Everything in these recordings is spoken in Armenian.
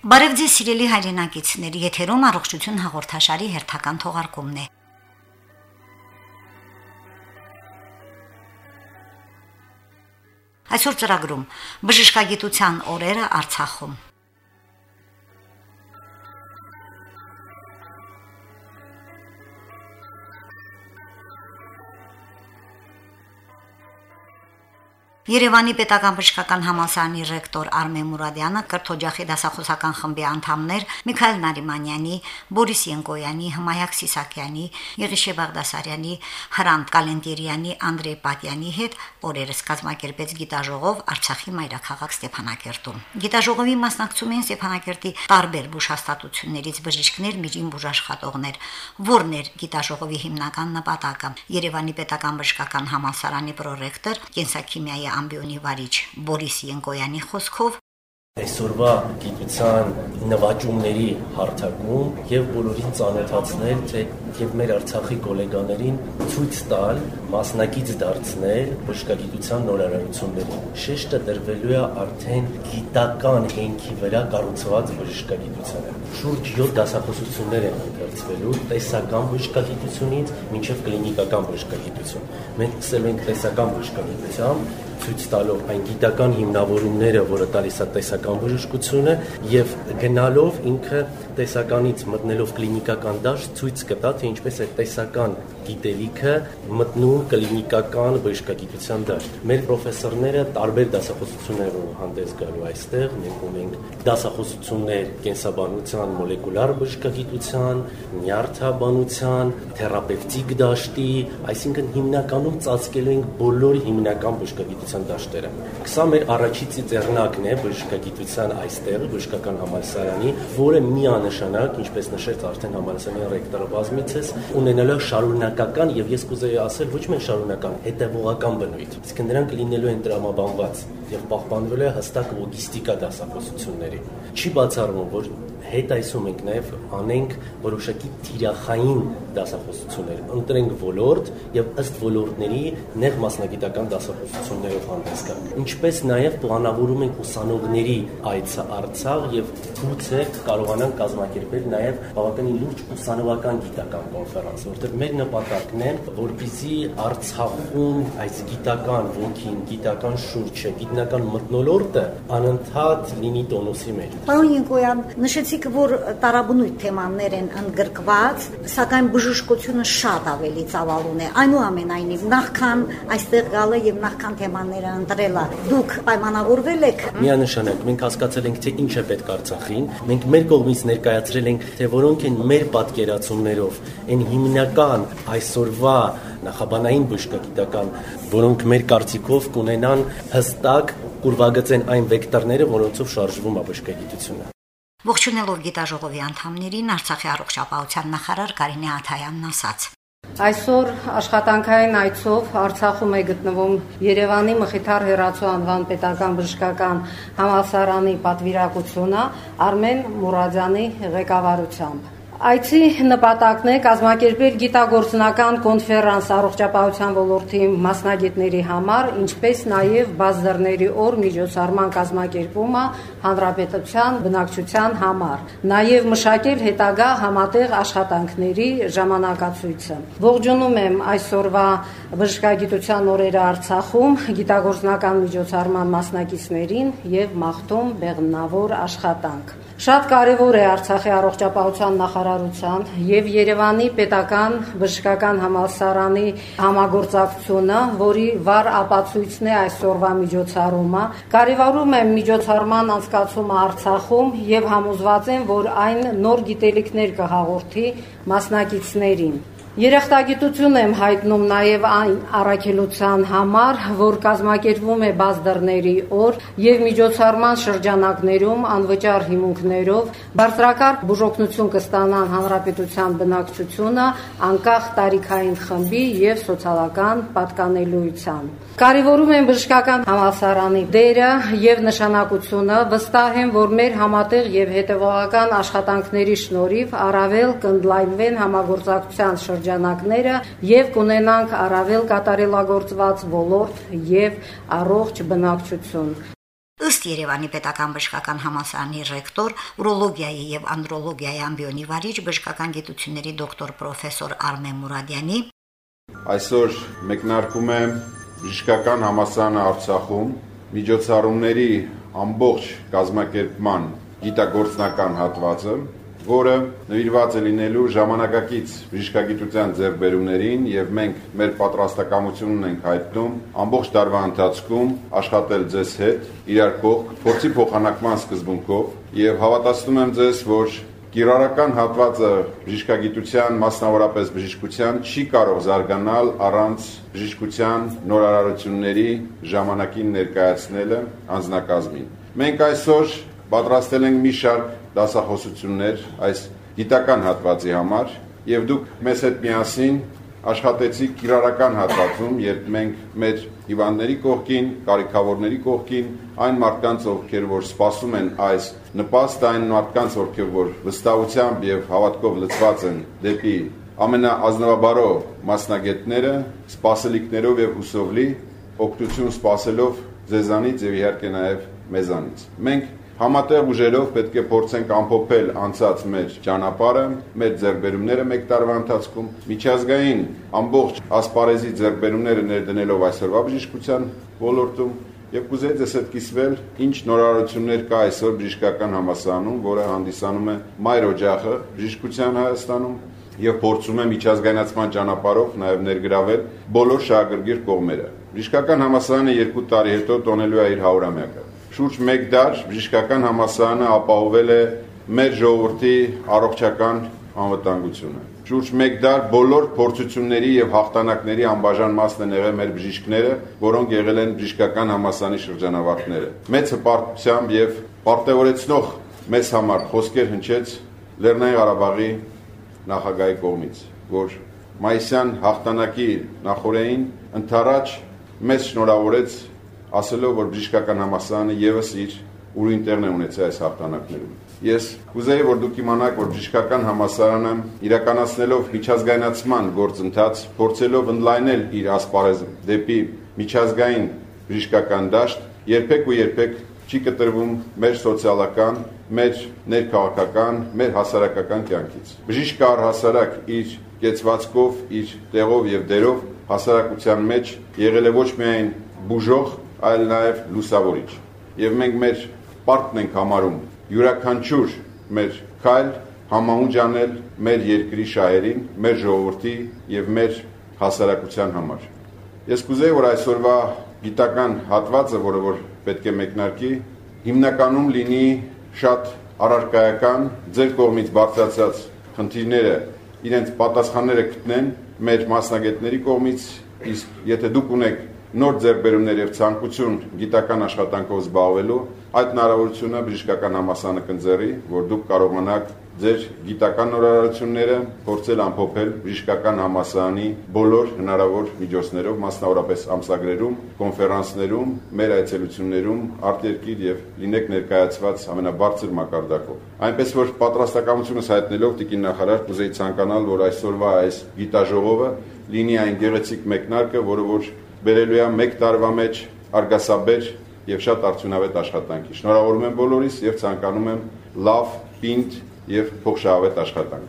Բարև ձեզ սիրելի հայրենակիցներ, եթերում առողջություն հաղորդաշարի հերթական թողարկումն է։ Այսօր ծրագրում. բժշկագիտության օրերը Արցախում Երևանի Պետական Բժշկական Համալսարանի ռեկտոր Արմեն Մուրադյանը, Կրթօջախի դասախոսական խմբի անդամներ Միքայել Նարիմանյանի, Բորիս Յենկոյանի, Հմայակ Սիսակյանի, Եղիշե Բաղդասարյանի, Հրանտ Կալենտիրյանի, Անդրեյ Պատյանի հետ օրերս կազմակերպեց գիտաժողով Արցախի մայրաքաղաք Ստեփանակերտում։ Գիտաժողովի մասնակցում են Ստեփանակերտի տարբեր բուժհաստատություններից բժիշկներ, միջին բուժաշխատողներ։ Որն էր գիտաժողովի հիմնական նպատակը։ Երևանի Պետական Բժշկական Համալսարանի պրոռեկտոր կենսաքիմիայի ամբիոնի վարիչ Բորիս Յենկոյանի խոսքով այսօրվա գիտության նվաճումների հարթակում եւ բոլորին ծանոթացնել, թե եւ մեր Արցախի գոլեգաներին ցույց տալ, մասնակից դարձնել բժշկագիտության նորարարություններին։ Շեշտը դրվելու է արդեն գիտական հենքի վրա կառուցված բժշկագիտությանը։ Շուրջ 7 դասախոսություններ են ընթերցվելու տեսական բժշկագիտությունից մինչև կլինիկական բժշկագիտություն։ Մենք սկսել ենք տեսական բժշկագիտությամբ ցույց տալով այն գիտական հիմնավորումները, որը տալիս է տեսական բժշկությունը եւ գնալով ինքը տեսականից մտնելով կլինիկական դաշտ ցույց կտա, թե ինչպես է տեսական գիտելիքը մտնում կլինիկական բժշկագիտության դաշտ։ Մեր պրոֆեսորները տարբեր դասախոսություններ ու հանդես գալու այստեղ, մենք ունենք դասախոսություններ կենսաբանության, մոլեկուլար բժշկագիտության, նյարդաբանության, թերապևտիկ դաշտի, այսինքն հիմնականում ծածկելու ենք բոլոր հիմնական բժշկագիտության դաշտերը։ Սա մեր առաջի ծիծեռնակն է բժշկագիտության այստեղ, բժշկական համալսարանի, որը միանշանակ, ինչպես նշեց արդեն համալսարանի ռեկտորը բազմիցս, շարունակ շարունակական եւ ես կուզեի ասել ոչ միայն շարունակական, հետեւողական բնույթ։ Իսկ նրանք լինելու են տրամաբանված եւ պահպանվելու է հստակ լոգիստիկա դասախոսությունների։ Չի բացառվում, որ հետ այսում ենք նաև անենք որոշակի թիրախային դասախոսություններ, ընտրենք ոլորտ եւ ըստ ոլորտների նեղ մասնագիտական դասախոսություններով հանդես գանք։ Ինչպես նաև պլանավորում ենք ուսանողների այցը Արցախ եւ գուցե կարողանանք կազմակերպել նաև բավականին լուրջ ուսանողական գիտական կոնֆերանս, որտեղ մեր նպատակն է, որպիսի Արցախում այս գիտական ոգին, գիտական շուրջը, գիտնական մտնոլորտը անընդհատ լինի տոնուսի մեջ։ Պարոն Յենկոյան, նշեցիք որ տարաբնույթ թեմաներ են ընդգրկված, սակայն բժշկությունը շատ ավելի ծավալուն է։ Այնուամենայնիվ, նախքան այստեղ գալը եւ նախքան թեմաները ընտրելը, դուք պայմանավորվել եք։ Միանշանակ մենք հասկացել ենք, թե ինչ է պետք Արցախին։ Մենք մեր կողմից ներկայացրել ենք, թե որոնք են մեր պատկերացումներով այն հիմնական այսօրվա նախաբանային բժշկագիտական, որոնք մեր կարծիքով կունենան հստակ կուրվագծեն այն վեկտորները, որոնցով շարժվում է բժշկագիտությունը։ Ողջունելով գիտաժողովի անդամներին Արցախի առողջապահության նախարար Կարինե Աթայանն ասաց. Այսօր աշխատանքային այցով Արցախում է գտնվում Երևանի Մխիթար Հերացու անվան պետական բժշկական համալսարանի պատվիրակությունը Արմեն Մուրադյանի ղեկավարությամբ։ Այցի նպատակն է կազմակերպել գիտագործնական կոնֆերանս առողջապահության ոլորտի մասնագետների համար, ինչպես նաև բազդերների օր միջոցառման կազմակերպումը հանրապետության բնակչության համար, նաև մշակել հետագա համատեղ աշխատանքների ժամանակացույցը։ Ողջունում եմ այսօրվա բժշկագիտության օրերը Արցախում գիտագործնական միջոցառման մասնակիցներին եւ մաղթում բեղմնավոր աշխատանք։ Շատ կարևոր է Արցախի առողջապահության նախարարության եւ Երևանի պետական բժշկական համալսարանի համագործակցությունը, որի վառ ապացույցն է այսօրվա միջոցառումը։ Կարևորում եմ միջոցառման անցկացումը Արցախում եւ համոզված եմ, որ այն նոր գիտելիքներ կհաղորդի մասնակիցներին։ Երախտագիտություն եմ հայտնում նաև այն առաքելության համար, որ կազմակերպվում է բազդրների օր եւ միջոցառման շրջանակներում անվճար հիմունքներով բարձրակարգ բուժօգնություն կստանան հանրապետության բնակչությունը անկախ տարիքային խմբի եւ սոցիալական պատկանելիության։ Կարևորում եմ բժշկական համալսարանի դերը եւ նշանակությունը, վստահ եմ, որ մեր համատեղ եւ հետեւողական աշխատանքների շնորհիվ առավել կընդլայնվեն համագործակցության շրջանակները եւ կունենանք առավել կատարելագործված ոլորտ եւ առողջ բնակչություն։ Ըստ Երևանի պետական բժշկական համալսարանի ռեկտոր, ուրոլոգիայի եւ անդրոլոգիայի ամբիոնի վարիչ բժշկական գիտությունների դոկտոր պրոֆեսոր Արմեն Մուրադյանի այսօր մեկնարկում է բժշկական համալսարանը Արցախում միջոցառումների ամբողջ կազմակերպման գիտագործնական հատվածը որը նվիրված է լինելու ժամանակակից բժշկագիտության ձեռբերումներին եւ մենք մեր պատրաստակամությունն ենք հայտնում ամբողջ տարվա ընթացքում աշխատել ձեզ հետ իրար կողք փորձի փոխանակման սկզբունքով եւ հավատացնում եմ ձեզ, որ Կիրառական հատվածը բժշկագիտության, մասնավորապես բժշկության չի կարող զարգանալ առանց բժշկության նորարարությունների ժամանակին ներկայացնելը անձնակազմին։ Մենք այսօր պատրաստել ենք մի շարք դասախոսություններ այս գիտական հատվածի համար եւ դուք մեզ հետ միասին աշխատեցիք կիրառական հատվածում, երբ մենք մեր հիվանդների կողքին, կարիքավորների կողքին, այն մարդկանց, ովքեր որ սպասում են այս նպաստ, այն մարդկանց, ովքեր որ վստահությամբ եւ հավատքով լցված են դեպի ամենաազնվաբարո մասնագետները, սպասելիքներով եւ հուսովլի օգտություն սպասելով ձեզանից եւ իհարկե նաեւ մեզանից։ Մենք Համատեղ ուժերով պետք է փորձենք ամփոփել անցած մեր ճանապարհը, մեր ձեռբերումները մեկ տարվա ընթացքում, միջազգային ամբողջ ասպարեզի ձեռբերումները ներդնելով այսօրվա բժշկության ոլորտում եւ կուզեի ձեզ հետ կիսվել ինչ նորարարություններ կա այսօր բժշկական համասանում, որը հանդիսանում է մայր օջախը բժշկության Հայաստանում եւ փորձում է միջազգայնացման ճանապարհով նաեւ ներգրավել բոլոր շահագրգիռ կողմերը։ Բժշկական համասարանը 2 տարի հետո տոնելու է իր 100-ամյակը շուրջ 1 դար բժշկական համասարանը ապահովել է մեր ժողովրդի առողջական անվտանգությունը։ Շուրջ 1 դար բոլոր փորձությունների եւ հաղթանակների անբաժան մասն են եղել մեր բժիշկները, որոնք եղել են բժշկական համասարանի շրջանավարտները։ Մեծ հպարտությամբ եւ պարտեորեցնող մեզ համար խոսքեր հնչեց Լեռնային Ղարաբաղի նախագահի կողմից, որ մայիսյան հաղթանակի նախորդին ընթരാճ մեզ շնորհավորեց ասելով, որ բժշկական համասարանը եւս իր ուրույն տեղն է ունեցել այս հաղթանակներում։ Ես կուզեի, որ դուք իմանաք, որ բժշկական համասարանը իրականացնելով միջազգայնացման գործընթաց, փորձելով ընդլայնել իր ասպարեզը դեպի միջազգային բժշկական դաշտ, երբեք ու երբեք չի կտրվում մեր սոցիալական, մեր ներքաղաքական, մեր հասարակական կյանքից։ Բժիշկը առհասարակ իր կեցվածքով, իր տեղով եւ դերով հասարակության մեջ եղել է ոչ միայն բուժող, այլ նաև լուսավորիչ։ Եվ մենք մեր պարտքն ենք համարում յուրաքանչյուր մեր քայլ համահունչ անել մեր երկրի շահերին, մեր ժողովրդի եւ մեր հասարակության համար։ Ես կուզեի, որ այսօրվա գիտական հատվածը, որը որ պետք է մեկնարկի, հիմնականում լինի շատ առարկայական ձեր կողմից բարձրացած խնդիրները իրենց պատասխանները գտնեն մեր մասնագետների կողմից, իսկ եթե դուք ունեք նոր ձեռբերումներ եւ ցանկություն գիտական աշխատանքով զբաղվելու, այդ հնարավորությունը բժշկական համասանը կընձեռի, որ դուք կարողանաք ձեր գիտական նորարարությունները փորձել ամփոփել բժշկական համասարանի բոլոր հնարավոր միջոցներով, մասնավորապես ամսագրերում, կոնֆերանսներում, մեր այցելություններում, արտերկիր եւ լինեք ներկայացված ամենաբարձր մակարդակով։ Այնպես որ պատրաստակամությունս հայտնելով Տիկին նախարար կուզեի ցանկանալ, որ այսօրվա այս գիտաժողովը լինի այն գեղեցիկ մեկնարկը, որը որ բերելու է 1 տարվա մեջ արգասաբեր եւ շատ արդյունավետ աշխատանքի։ Շնորհավորում եմ բոլորիս եւ ցանկանում եմ լավ, պինդ եւ փոխշահավետ աշխատանք։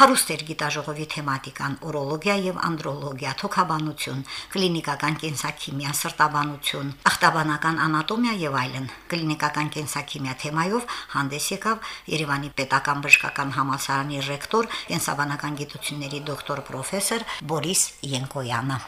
Հարուստ էր գիտաժողովի թեմատիկան՝ օրոլոգիա եւ անդրոլոգիա, թոքաբանություն, կլինիկական կենսաքիմիա, սրտաբանություն, ախտաբանական անատոմիա եւ այլն։ Կլինիկական կենսաքիմիա թեմայով հանդես եկավ Երևանի Պետական բժշկական համալսարանի ռեկտոր, կենսաբանական գիտությունների դոկտոր պրոֆեսոր Բորիս Յենկոյանը։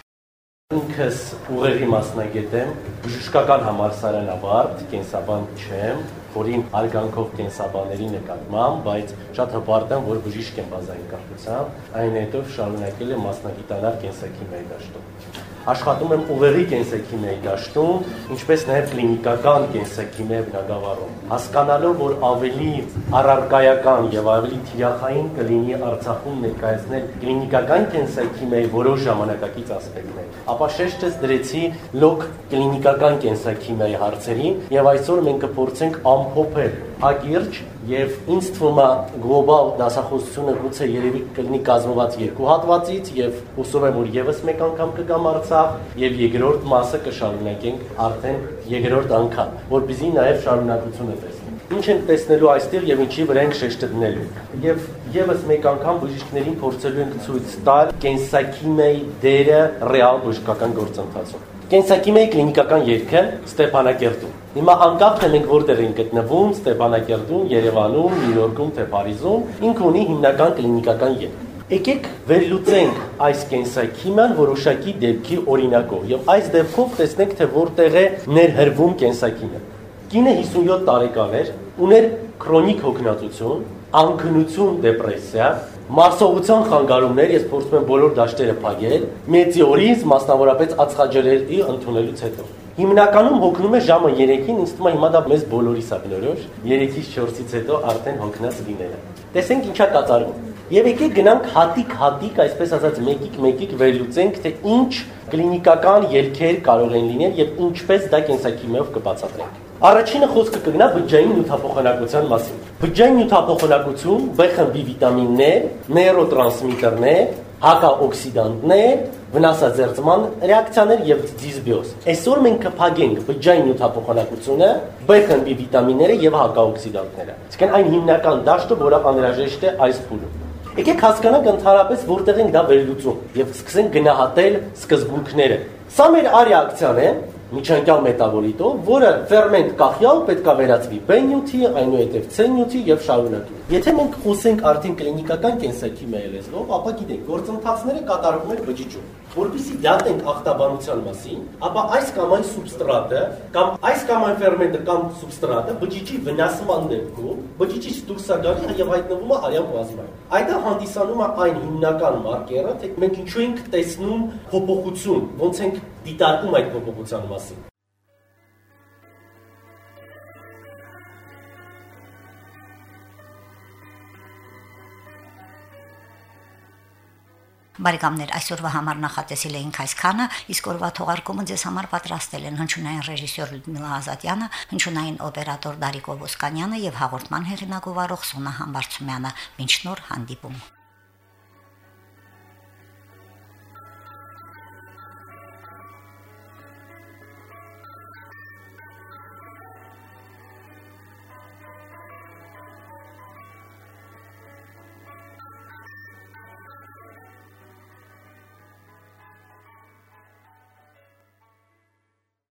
Ինքս ուղեղի մասնագետ եմ, բժշկական համալսարանավարտ, կենսաբան չեմ, որին արգանքով կենսաբաների նկատմամբ, բայց շատ հպարտ եմ, որ բժիշկ եմ բազային կարգությամբ, այն հետո շարունակել եմ մասնագիտանալ կենսաքիմիայի դաշտում աշխատում եմ ուղեղի կենսաքիմիայի դաշտում, ինչպես նաև կլինիկական կենսաքիմիայի բնագավառում։ Հասկանալով, որ ավելի առարկայական եւ ավելի թիրախային կլինի Արցախում ներկայացնել կլինիկական կենսաքիմիայի որոշ ժամանակակից ասպեկտներ, ապա շեշտս դրեցի լոկ կլինիկական կենսաքիմիայի հարցերին եւ այսօր մենք կփորձենք ամփոփել ագիրջ եւ ինձ թվում է գլոբալ դասախոսությունը գուցե երևի կլինի կազմված երկու հատվածից եւ հուսով եմ որ եւս մեկ անգամ կգամ Արցախ եւ երկրորդ մասը կշարունակենք արդեն երկրորդ անգամ որբիզի նաեւ շարունակությունը տեսնենք ինչ են տեսնելու այստեղ եւ ինչի վրա են շեշտը դնելու եւ եւս մեկ անգամ բժիշկներին փորձելու ենք ցույց տալ կենսակիմեի դերը ռեալ բժշկական գործընթացում կենսակիմեի կլինիկական երգը Ստեփանակերտում Հիմա անկախ թե մենք որտեղ ենք գտնվում, Ստեփանակերտում, Երևանում, Նյու Յորքում, թե Փարիզում, ինքը ունի հիմնական կլինիկական երկ։ Եկեք վերլուծենք այս կենսաքիմիան որոշակի դեպքի օրինակով եւ այս դեպքով տեսնենք թե որտեղ է ներհրվում կենսաքիմիան։ Կինը 57 տարեկան էր, ուներ քրոնիկ հոգնածություն, անկնություն, դեպրեսիա, մարսողության խանգարումներ, ես փորձում եմ բոլոր դաշտերը փակել, մեծիորիզ, մասնավորապես ածխաջրերի ընդունելուց հետո։ Հիմնականում հոգնում է ժամը 3-ին, ինձ թվում է հիմա դա մեզ բոլորիս է բնորոշ, 3-ից 4-ից հետո արդեն հոգնած լինելը։ Տեսենք ինչա կատարվում։ Եվ եկեք գնանք հատիկ-հատիկ, այսպես ասած, մեկիկ-մեկիկ վերլուծենք, թե ինչ կլինիկական ելքեր կարող են լինել եւ ինչպես դա կենսակիմիայով կբացատրենք։ Առաջինը խոսքը կգնա բջջային նյութափոխանակության մասին։ Բջջային նյութափոխանակություն, B խմբի վիտամիններ, նեյրոտրանսմիտերներ, հակաօքսիդանտներ, վնասաձերծման ռեակցիաներ եւ դիսբիոզ։ Այսօր մենք կփակենք բջջային նյութափոխանակությունը, B խմբի վիտամինները եւ հակաօքսիդանտները։ Իսկեն այն հիմնական դաշտը, որը անհրաժեշտ է այս փուլում։ Եկեք հասկանանք ընդհանրապես որտեղ ենք դա վերլուծում եւ սկսենք գնահատել սկզբունքները։ Սա մեր արեակցիան է, միջանկյալ մետաբոլիտով, որը ֆերմենտ կախյալ պետք է վերածվի B նյութի, այնուհետև C նյութի եւ շարունակի։ Եթե մենք խոսենք արդեն կլինիկական կենսաքիմիայի լեզվով, ապա գիտենք, գործընթացները կատարվում են բջիջում։ Որպեսզի դատենք ախտաբանության մասին, ապա այս կամ այն սուբստրատը կամ այս կամ այն ֆերմենտը կամ սուբստրատը բջիջի վնասման դեպքում բջիջից դուրս է գալի եւ հայտնվում է արյան պլազմայում։ Այդ հանդիսանում է այն հիմնական մարկերը, թե մենք ինչու ենք տեսնում փոփոխություն, ոնց ենք դիտարկում այդ փոփոխության մասին։ Բարեկամներ, այսօրվա համար նախատեսել էինք այսքանը, իսկ օրվա թողարկումը ձեզ համար պատրաստել են հնչյունային ռեժիսոր Լյուդմիլա Ազատյանը, հնչյունային օպերատոր Դարիկ Օվոսկանյանը եւ հաղորդման հեղինակ ով Սոնա Համբարձումյանը։ Մինչ նոր հանդիպում։